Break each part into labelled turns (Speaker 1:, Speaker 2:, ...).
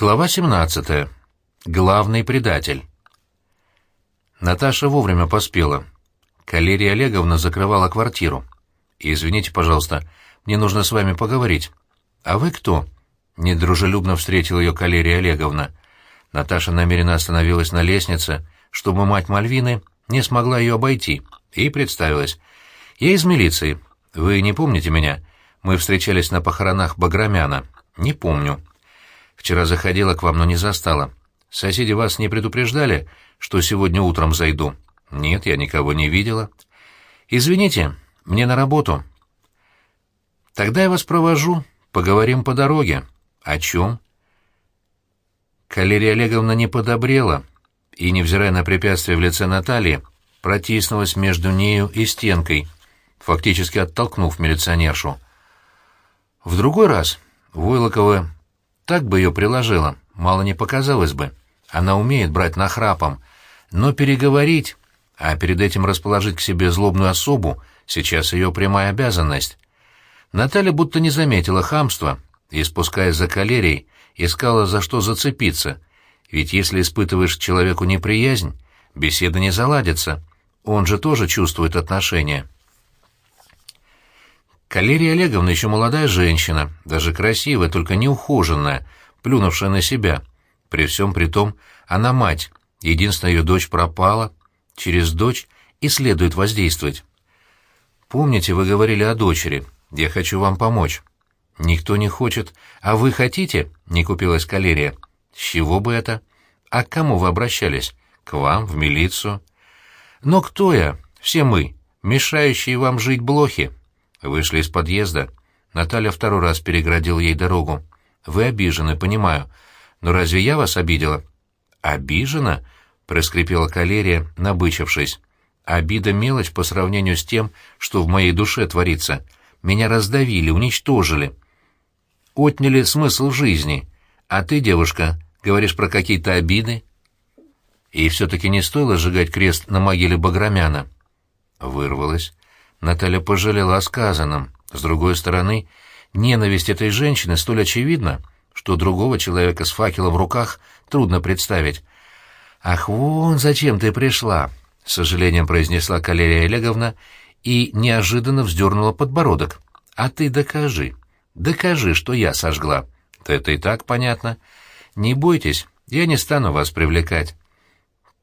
Speaker 1: Глава 17. Главный предатель. Наташа вовремя поспела. Калерия Олеговна закрывала квартиру. «Извините, пожалуйста, мне нужно с вами поговорить». «А вы кто?» — недружелюбно встретила ее Калерия Олеговна. Наташа намеренно остановилась на лестнице, чтобы мать Мальвины не смогла ее обойти, и представилась. «Я из милиции. Вы не помните меня? Мы встречались на похоронах Баграмяна». «Не помню». Вчера заходила к вам, но не застала. Соседи вас не предупреждали, что сегодня утром зайду? Нет, я никого не видела. Извините, мне на работу. Тогда я вас провожу, поговорим по дороге. О чем? Калерия Олеговна не подобрела и, невзирая на препятствие в лице Натальи, протиснулась между нею и стенкой, фактически оттолкнув милиционершу. В другой раз Войлокова так бы ее приложила, мало не показалось бы. Она умеет брать нахрапом, но переговорить, а перед этим расположить к себе злобную особу, сейчас ее прямая обязанность. Наталья будто не заметила хамства и, спускаясь за калерией, искала за что зацепиться, ведь если испытываешь человеку неприязнь, беседа не заладится, он же тоже чувствует отношения. Калерия Олеговна еще молодая женщина, даже красивая, только неухоженная, плюнувшая на себя. При всем при том, она мать, единственная ее дочь пропала, через дочь и следует воздействовать. Помните, вы говорили о дочери, я хочу вам помочь. Никто не хочет, а вы хотите? Не купилась Калерия. С чего бы это? А к кому вы обращались? К вам, в милицию? Но кто я? Все мы, мешающие вам жить блохи. Вышли из подъезда. Наталья второй раз переградил ей дорогу. «Вы обижены, понимаю. Но разве я вас обидела?» «Обижена?» — проскрипела калерия, набычившись. «Обида — мелочь по сравнению с тем, что в моей душе творится. Меня раздавили, уничтожили. Отняли смысл жизни. А ты, девушка, говоришь про какие-то обиды?» И все-таки не стоило сжигать крест на могиле Баграмяна. Вырвалась. Наталья пожалела о сказанном. С другой стороны, ненависть этой женщины столь очевидна, что другого человека с факелом в руках трудно представить. «Ах, вон зачем ты пришла!» — с сожалением произнесла Калерия Олеговна и неожиданно вздернула подбородок. «А ты докажи, докажи, что я сожгла. Это и так понятно. Не бойтесь, я не стану вас привлекать.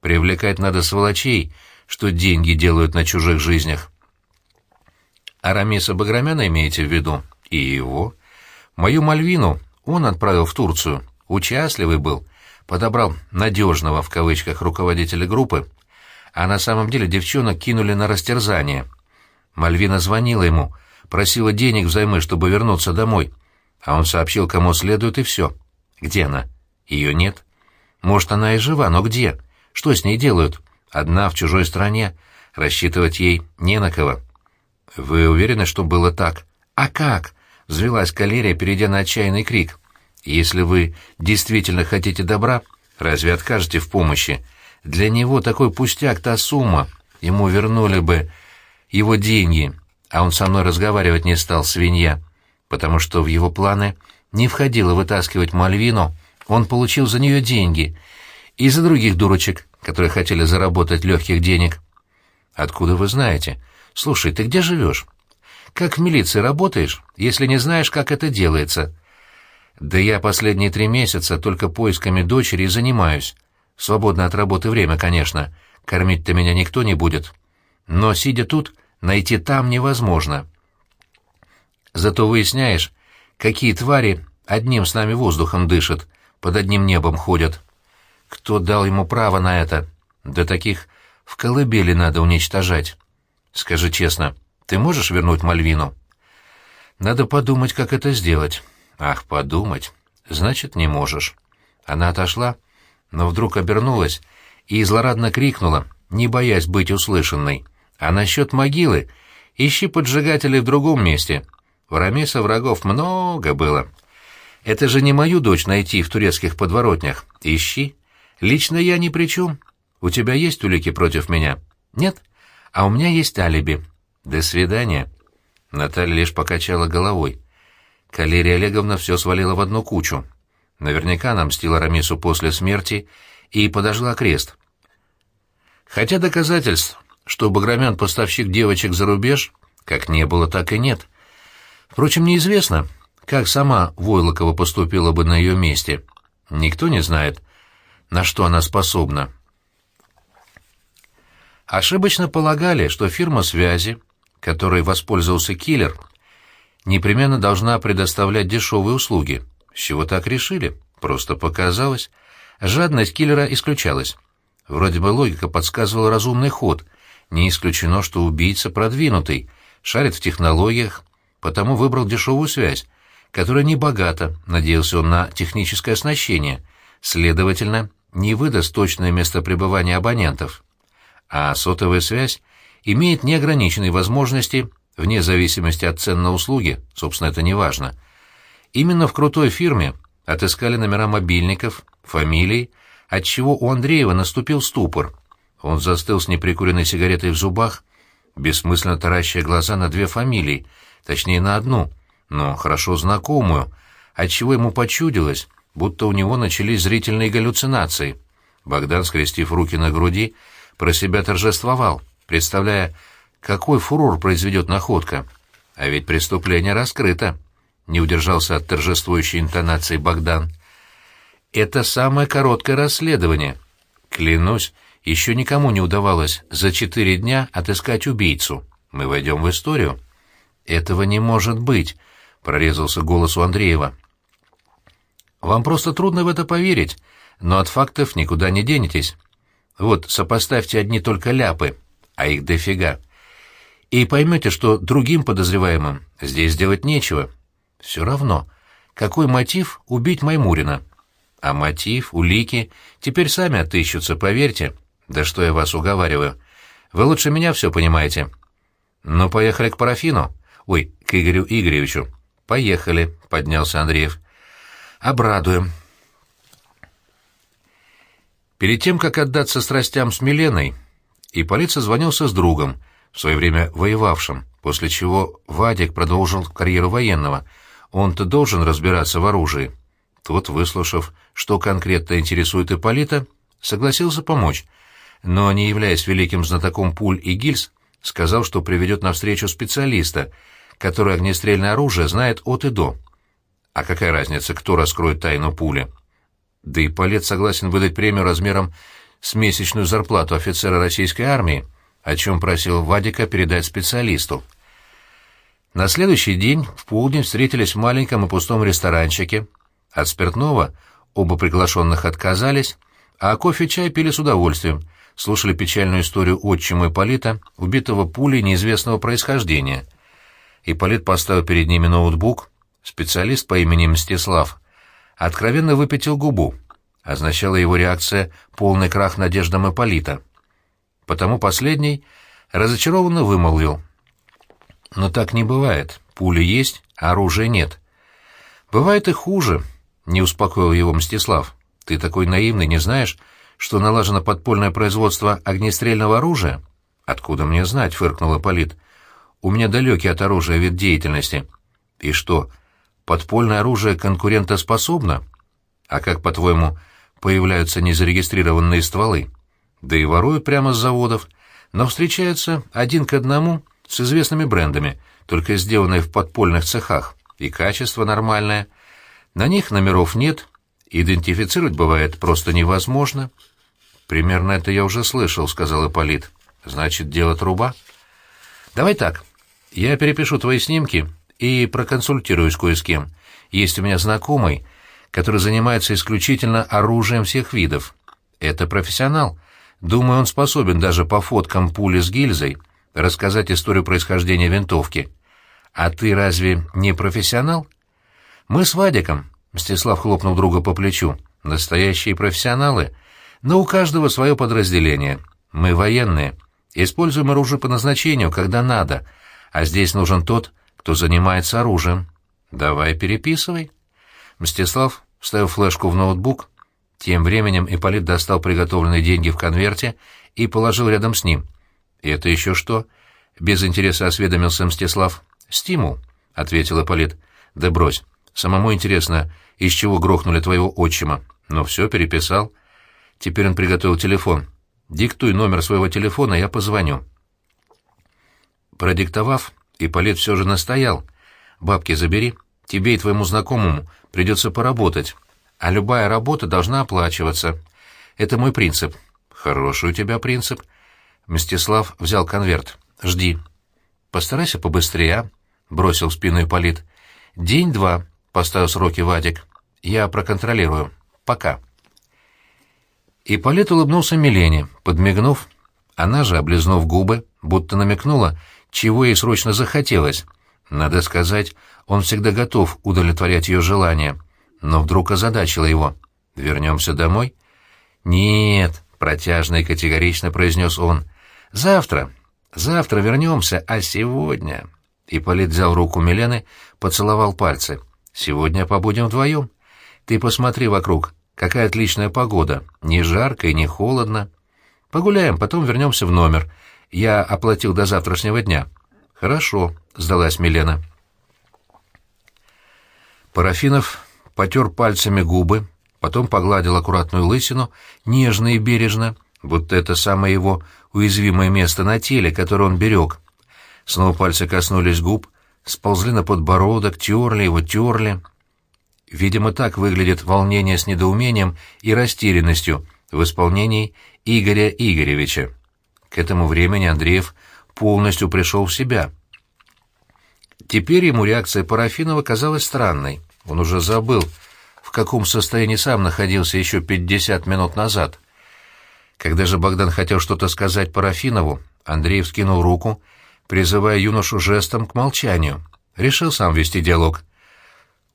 Speaker 1: Привлекать надо сволочей, что деньги делают на чужих жизнях. Арамиса Баграмяна имеете в виду? И его? Мою Мальвину он отправил в Турцию. Участливый был. Подобрал «надежного» в кавычках руководителя группы. А на самом деле девчонок кинули на растерзание. Мальвина звонила ему, просила денег взаймы, чтобы вернуться домой. А он сообщил, кому следует, и все. Где она? Ее нет. Может, она и жива, но где? Что с ней делают? Одна в чужой стране. Рассчитывать ей не на кого. «Вы уверены, что было так?» «А как?» — взвелась калерия, перейдя на отчаянный крик. «Если вы действительно хотите добра, разве откажете в помощи? Для него такой пустяк та сумма. Ему вернули бы его деньги, а он со мной разговаривать не стал, свинья, потому что в его планы не входило вытаскивать Мальвину, он получил за нее деньги, и за других дурочек, которые хотели заработать легких денег. Откуда вы знаете?» «Слушай, ты где живешь? Как в милиции работаешь, если не знаешь, как это делается?» «Да я последние три месяца только поисками дочери занимаюсь. Свободно от работы время, конечно. Кормить-то меня никто не будет. Но, сидя тут, найти там невозможно. Зато выясняешь, какие твари одним с нами воздухом дышат, под одним небом ходят. Кто дал ему право на это? Да таких в колыбели надо уничтожать». Скажи честно, ты можешь вернуть Мальвину? Надо подумать, как это сделать. Ах, подумать. Значит, не можешь. Она отошла, но вдруг обернулась и злорадно крикнула, не боясь быть услышанной. А насчет могилы ищи поджигателей в другом месте. В Рамеса врагов много было. Это же не мою дочь найти в турецких подворотнях. Ищи. Лично я ни при чем. У тебя есть улики против меня? Нет? — а у меня есть алиби. До свидания. Наталья лишь покачала головой. Калерия Олеговна все свалила в одну кучу. Наверняка она мстила Рамису после смерти и подожгла крест. Хотя доказательств, что Баграмян поставщик девочек за рубеж, как не было, так и нет. Впрочем, неизвестно, как сама Войлокова поступила бы на ее месте. Никто не знает, на что она способна. Ошибочно полагали, что фирма связи, которой воспользовался киллер, непременно должна предоставлять дешевые услуги. С чего так решили? Просто показалось. Жадность киллера исключалась. Вроде бы логика подсказывала разумный ход. Не исключено, что убийца продвинутый, шарит в технологиях, потому выбрал дешевую связь, которая не богата, надеялся он на техническое оснащение, следовательно, не выдаст точное место пребывания абонентов. А сотовая связь имеет неограниченные возможности вне зависимости от цен на услуги, собственно, это не важно. Именно в крутой фирме отыскали номера мобильников, фамилий, отчего у Андреева наступил ступор. Он застыл с неприкуренной сигаретой в зубах, бессмысленно таращая глаза на две фамилии, точнее на одну, но хорошо знакомую, отчего ему почудилось, будто у него начались зрительные галлюцинации. Богдан, скрестив руки на груди, про себя торжествовал, представляя, какой фурор произведет находка. А ведь преступление раскрыто. Не удержался от торжествующей интонации Богдан. Это самое короткое расследование. Клянусь, еще никому не удавалось за четыре дня отыскать убийцу. Мы войдем в историю. Этого не может быть, прорезался голос у Андреева. Вам просто трудно в это поверить, но от фактов никуда не денетесь. Вот, сопоставьте одни только ляпы, а их дофига. И поймете, что другим подозреваемым здесь делать нечего. Все равно, какой мотив убить Маймурина? А мотив, улики теперь сами отыщутся, поверьте. Да что я вас уговариваю. Вы лучше меня все понимаете. Ну, поехали к парафину. Ой, к Игорю Игоревичу. Поехали, поднялся Андреев. Обрадуем. Перед тем, как отдаться страстям с Миленой, Ипполит созвонился с другом, в свое время воевавшим, после чего Вадик продолжил карьеру военного. Он-то должен разбираться в оружии. Тот, выслушав, что конкретно интересует Ипполита, согласился помочь, но, не являясь великим знатоком пуль и гильз, сказал, что приведет на встречу специалиста, который огнестрельное оружие знает от и до. А какая разница, кто раскроет тайну пули? Да и Палет согласен выдать премию размером с месячную зарплату офицера российской армии, о чем просил Вадика передать специалисту. На следующий день в полдень встретились в маленьком и пустом ресторанчике. От спиртного оба приглашенных отказались, а кофе и чай пили с удовольствием, слушали печальную историю отчима Ипполита, убитого пулей неизвестного происхождения. Ипполит поставил перед ними ноутбук, специалист по имени Мстислав откровенно выпятил губу. Означала его реакция полный крах надеждам Ипполита. Потому последний разочарованно вымолвил. «Но так не бывает. Пули есть, а оружия нет». «Бывает и хуже», — не успокоил его Мстислав. «Ты такой наивный, не знаешь, что налажено подпольное производство огнестрельного оружия?» «Откуда мне знать?» — фыркнул Ипполит. «У меня далекий от оружия вид деятельности». «И что, подпольное оружие конкурентоспособно? А как, по-твоему, появляются незарегистрированные стволы? Да и воруют прямо с заводов, но встречаются один к одному с известными брендами, только сделанные в подпольных цехах, и качество нормальное. На них номеров нет, идентифицировать бывает просто невозможно. «Примерно это я уже слышал», — сказал Ипполит. «Значит, дело труба?» «Давай так. Я перепишу твои снимки и проконсультируюсь кое с кем. Есть у меня знакомый, который занимается исключительно оружием всех видов. Это профессионал. Думаю, он способен даже по фоткам пули с гильзой рассказать историю происхождения винтовки. А ты разве не профессионал? Мы с Вадиком, Мстислав хлопнул друга по плечу, настоящие профессионалы, но у каждого свое подразделение. Мы военные, используем оружие по назначению, когда надо, а здесь нужен тот, кто занимается оружием. Давай переписывай. Мстислав вставил флешку в ноутбук. Тем временем Ипполит достал приготовленные деньги в конверте и положил рядом с ним. «И это еще что?» — без интереса осведомился Мстислав. «Стимул», — ответил Ипполит. «Да брось. Самому интересно, из чего грохнули твоего отчима. Но все, переписал. Теперь он приготовил телефон. Диктуй номер своего телефона, я позвоню. Продиктовав, Ипполит все же настоял. «Бабки забери, тебе и твоему знакомому придется поработать, а любая работа должна оплачиваться. Это мой принцип». «Хороший у тебя принцип». Мстислав взял конверт. «Жди». «Постарайся побыстрее, а?» — бросил в спину Ипполит. «День-два», — поставил сроки Вадик. «Я проконтролирую. Пока». Ипполит улыбнулся Милене, подмигнув. Она же, облизнув губы, будто намекнула, чего ей срочно захотелось. Надо сказать, он всегда готов удовлетворять ее желания. Но вдруг озадачило его. «Вернемся домой?» «Нет», — протяжно и категорично произнес он. «Завтра. Завтра вернемся, а сегодня...» Ипполит взял руку Милены, поцеловал пальцы. «Сегодня побудем вдвоем. Ты посмотри вокруг. Какая отличная погода. Не жарко и не холодно. Погуляем, потом вернемся в номер. Я оплатил до завтрашнего дня». «Хорошо», — сдалась Милена. Парафинов потер пальцами губы, потом погладил аккуратную лысину, нежно и бережно, будто это самое его уязвимое место на теле, которое он берег. Снова пальцы коснулись губ, сползли на подбородок, терли его, терли. Видимо, так выглядит волнение с недоумением и растерянностью в исполнении Игоря Игоревича. К этому времени Андреев полностью пришел в себя. Теперь ему реакция Парафинова казалась странной. Он уже забыл, в каком состоянии сам находился еще пятьдесят минут назад. Когда же Богдан хотел что-то сказать Парафинову, Андреев скинул руку, призывая юношу жестом к молчанию. Решил сам вести диалог.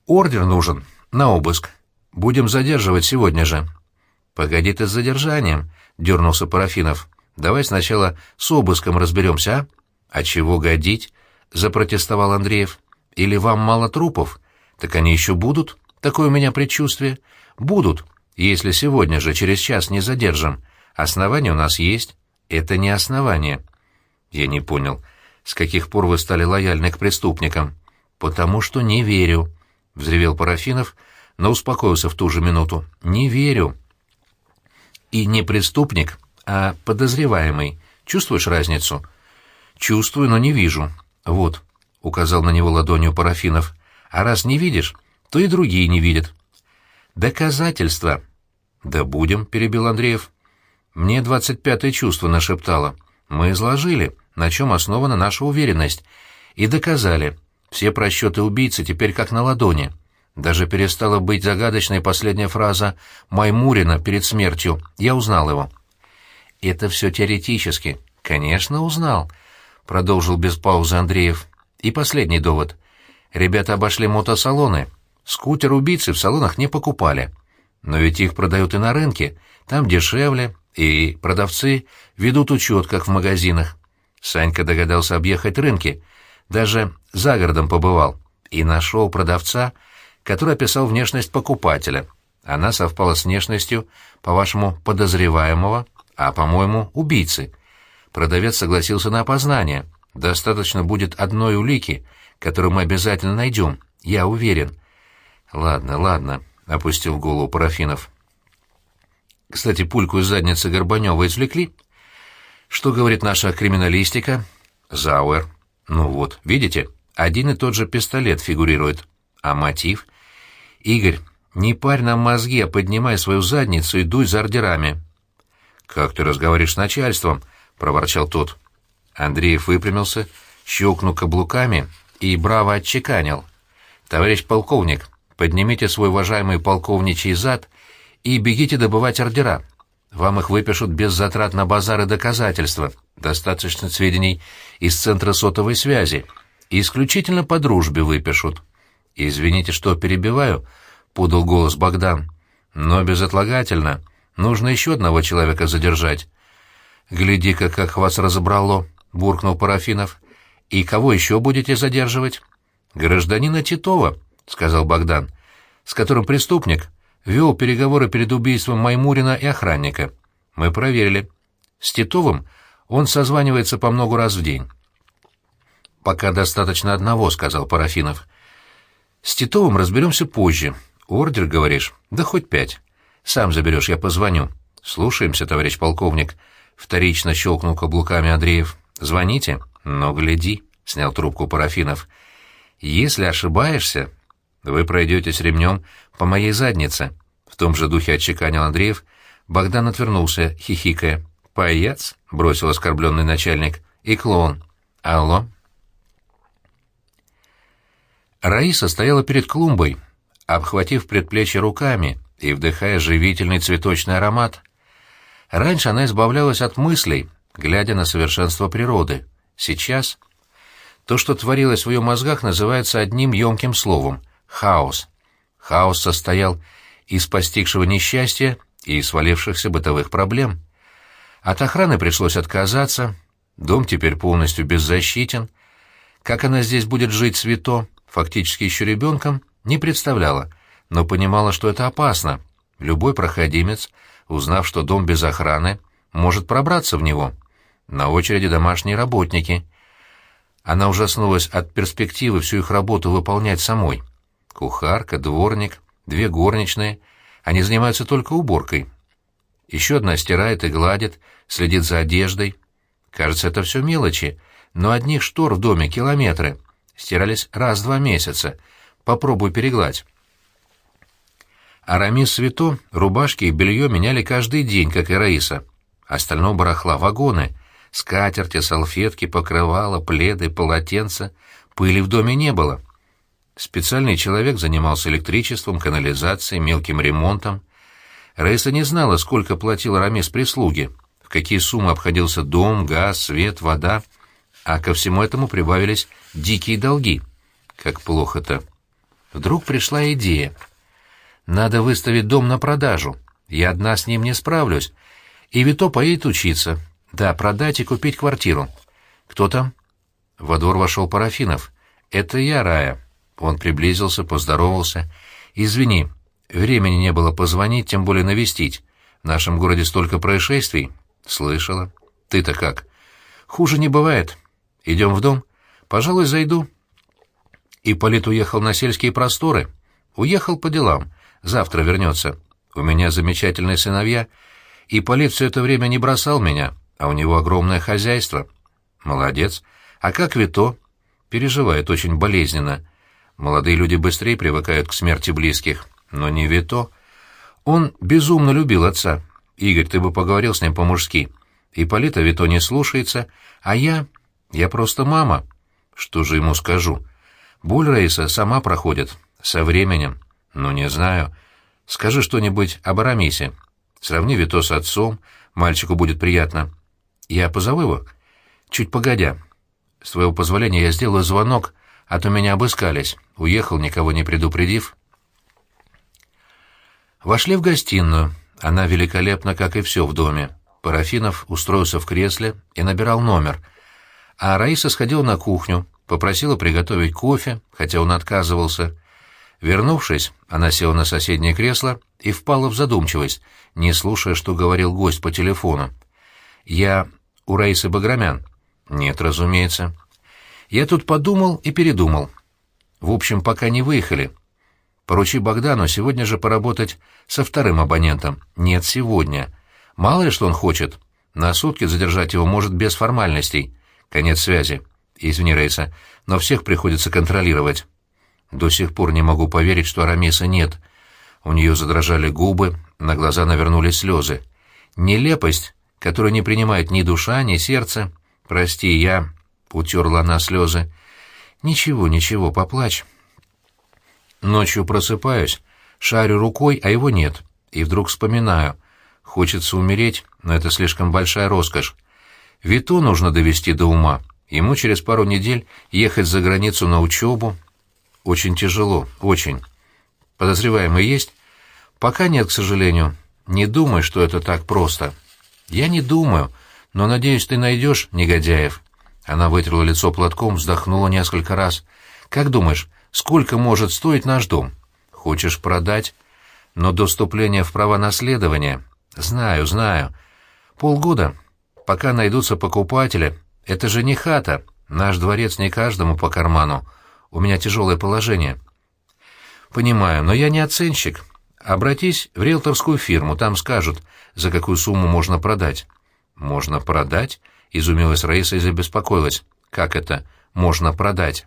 Speaker 1: «Ордер нужен. На обыск. Будем задерживать сегодня же». «Погоди ты с задержанием», — дернулся Парафинов. «Давай сначала с обыском разберемся, а?» «А чего годить?» — запротестовал Андреев. «Или вам мало трупов? Так они еще будут? Такое у меня предчувствие. Будут, если сегодня же, через час, не задержим. Основания у нас есть. Это не основание». «Я не понял. С каких пор вы стали лояльны к преступникам?» «Потому что не верю», — взревел Парафинов, но успокоился в ту же минуту. «Не верю». «И не преступник, а подозреваемый. Чувствуешь разницу?» «Чувствую, но не вижу. Вот», — указал на него ладонью Парафинов. «А раз не видишь, то и другие не видят». «Доказательства». «Да будем», — перебил Андреев. «Мне двадцать пятое чувство нашептало. Мы изложили, на чем основана наша уверенность. И доказали. Все просчеты убийцы теперь как на ладони. Даже перестала быть загадочной последняя фраза Маймурина перед смертью. Я узнал его». «Это все теоретически». «Конечно, узнал», — продолжил без паузы Андреев. «И последний довод. Ребята обошли мотосалоны. Скутер убийцы в салонах не покупали. Но ведь их продают и на рынке. Там дешевле, и продавцы ведут учет, как в магазинах. Санька догадался объехать рынки. Даже за городом побывал. И нашел продавца, который описал внешность покупателя. Она совпала с внешностью, по-вашему, подозреваемого, а, по-моему, убийцы. Продавец согласился на опознание. Достаточно будет одной улики, которую мы обязательно найдем, я уверен. Ладно, ладно, — опустил голову Парафинов. Кстати, пульку из задницы Горбанева извлекли? Что говорит наша криминалистика? Зауэр. Ну вот, видите, один и тот же пистолет фигурирует. А мотив? Игорь, не парь нам мозги, а поднимай свою задницу и дуй за ордерами. «Как ты разговариваешь с начальством?» — проворчал тот. Андреев выпрямился, щелкнул каблуками и браво отчеканил. «Товарищ полковник, поднимите свой уважаемый полковничий зад и бегите добывать ордера. Вам их выпишут без затрат на базар и доказательства. Достаточно сведений из Центра сотовой связи. И исключительно по дружбе выпишут». «Извините, что перебиваю», — подал голос Богдан. «Но безотлагательно. Нужно еще одного человека задержать. Гляди-ка, как вас разобрало, буркнул Парафинов. И кого еще будете задерживать? Гражданина Титова, сказал Богдан, с которым преступник вел переговоры перед убийством Маймурина и охранника. Мы проверили. С Титовым он созванивается по много раз в день. «Пока достаточно одного», — сказал Парафинов. С Титовым разберемся позже. Ордер, говоришь? Да хоть пять. Сам заберешь, я позвоню. Слушаемся, товарищ полковник. Вторично щелкнул каблуками Андреев. Звоните. Но гляди, снял трубку Парафинов. Если ошибаешься, вы пройдетесь ремнем по моей заднице. В том же духе отчеканил Андреев. Богдан отвернулся, хихикая. «Паяц?» — бросил оскорбленный начальник. «И клоун. Алло?» Раиса стояла перед клумбой, обхватив предплечье руками и вдыхая живительный цветочный аромат. Раньше она избавлялась от мыслей, глядя на совершенство природы. Сейчас то, что творилось в ее мозгах, называется одним емким словом — хаос. Хаос состоял из постигшего несчастья и свалившихся бытовых проблем. От охраны пришлось отказаться, дом теперь полностью беззащитен. Как она здесь будет жить свято, фактически еще ребенком, не представляла, но понимала, что это опасно. Любой проходимец, узнав, что дом без охраны, может пробраться в него. На очереди домашние работники. Она ужаснулась от перспективы всю их работу выполнять самой. Кухарка, дворник, две горничные. Они занимаются только уборкой. Еще одна стирает и гладит, следит за одеждой. Кажется, это все мелочи, но одних штор в доме километры — стирались раз в два месяца. Попробуй перегладь. Арамис Свято рубашки и белье меняли каждый день, как и Раиса. Остального барахла вагоны. Скатерти, салфетки, покрывала, пледы, полотенца. Пыли в доме не было. Специальный человек занимался электричеством, канализацией, мелким ремонтом. Раиса не знала, сколько платил Арамис прислуги, в какие суммы обходился дом, газ, свет, вода — а ко всему этому прибавились дикие долги. Как плохо-то. Вдруг пришла идея. Надо выставить дом на продажу. Я одна с ним не справлюсь. И Вито поедет учиться. Да, продать и купить квартиру. Кто там? Во двор вошел Парафинов. Это я, Рая. Он приблизился, поздоровался. Извини, времени не было позвонить, тем более навестить. В нашем городе столько происшествий. Слышала. Ты-то как? Хуже не бывает. Идем в дом? Пожалуй, зайду. Ипполит уехал на сельские просторы. Уехал по делам. Завтра вернется. У меня замечательные сыновья. Ипполит все это время не бросал меня, а у него огромное хозяйство. Молодец. А как Вито? Переживает очень болезненно. Молодые люди быстрее привыкают к смерти близких. Но не Вито. Он безумно любил отца. Игорь, ты бы поговорил с ним по-мужски. Ипполита Вито не слушается, а я... Я просто мама. Что же ему скажу? Боль Рейса сама проходит. Со временем. Ну, не знаю. Скажи что-нибудь об Арамисе. Сравни Вито с отцом. Мальчику будет приятно. Я позову его? Чуть погодя. С твоего позволения я сделаю звонок, а то меня обыскались. Уехал, никого не предупредив. Вошли в гостиную. Она великолепна, как и все в доме. Парафинов устроился в кресле и набирал номер — а Раиса сходила на кухню, попросила приготовить кофе, хотя он отказывался. Вернувшись, она села на соседнее кресло и впала в задумчивость, не слушая, что говорил гость по телефону. «Я у Раисы Баграмян?» «Нет, разумеется». «Я тут подумал и передумал. В общем, пока не выехали. Поручи Богдану сегодня же поработать со вторым абонентом. Нет, сегодня. Мало ли что он хочет. На сутки задержать его может без формальностей». Конец связи. Извини, Рейса, но всех приходится контролировать. До сих пор не могу поверить, что Арамиса нет. У нее задрожали губы, на глаза навернулись слезы. Нелепость, которую не принимает ни душа, ни сердце. Прости, я... Утерла она слезы. Ничего, ничего, поплачь. Ночью просыпаюсь, шарю рукой, а его нет. И вдруг вспоминаю. Хочется умереть, но это слишком большая роскошь. Вито нужно довести до ума. Ему через пару недель ехать за границу на учебу. Очень тяжело, очень. Подозреваемый есть? Пока нет, к сожалению. Не думай, что это так просто. Я не думаю, но, надеюсь, ты найдешь негодяев. Она вытерла лицо платком, вздохнула несколько раз. Как думаешь, сколько может стоить наш дом? Хочешь продать? Но до вступления в права наследования... Знаю, знаю. Полгода пока найдутся покупатели. Это же не хата. Наш дворец не каждому по карману. У меня тяжелое положение. «Понимаю, но я не оценщик. Обратись в риэлторскую фирму, там скажут, за какую сумму можно продать». «Можно продать?» — изумилась Раиса и забеспокоилась. «Как это? Можно продать?»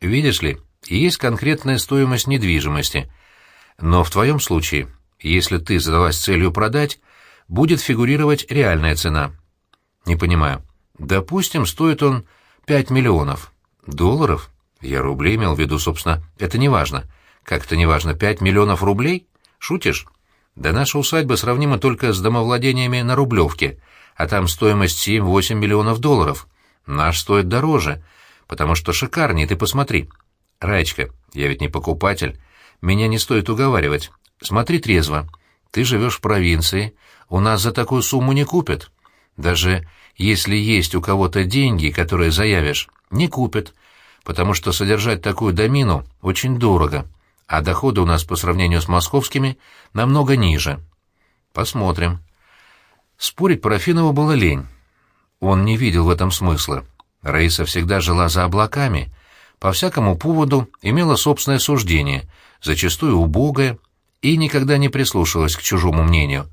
Speaker 1: «Видишь ли, есть конкретная стоимость недвижимости. Но в твоем случае, если ты задалась целью продать, будет фигурировать реальная цена». «Не понимаю. Допустим, стоит он пять миллионов. Долларов? Я рублей имел в виду, собственно. Это не важно. Как это не важно? Пять миллионов рублей? Шутишь? Да наша усадьба сравнима только с домовладениями на Рублевке, а там стоимость семь-восемь миллионов долларов. Наш стоит дороже, потому что шикарнее, ты посмотри. Раечка, я ведь не покупатель. Меня не стоит уговаривать. Смотри трезво. Ты живешь в провинции, у нас за такую сумму не купят. Даже если есть у кого-то деньги, которые заявишь, не купят, потому что содержать такую домину очень дорого, а доходы у нас по сравнению с московскими намного ниже. Посмотрим. Спорить Парафинову было лень. Он не видел в этом смысла. Раиса всегда жила за облаками, по всякому поводу имела собственное суждение, зачастую убогое, и никогда не прислушивалась к чужому мнению.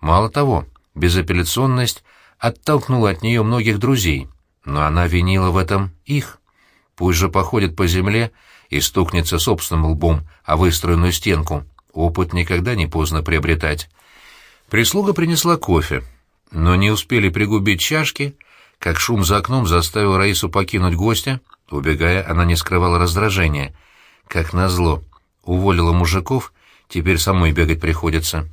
Speaker 1: Мало того, безапелляционность оттолкнула от нее многих друзей, но она винила в этом их. Пусть же походит по земле и стукнется собственным лбом о выстроенную стенку. Опыт никогда не поздно приобретать. Прислуга принесла кофе, но не успели пригубить чашки, как шум за окном заставил Раису покинуть гостя. Убегая, она не скрывала раздражения. Как назло, уволила мужиков, теперь самой бегать приходится.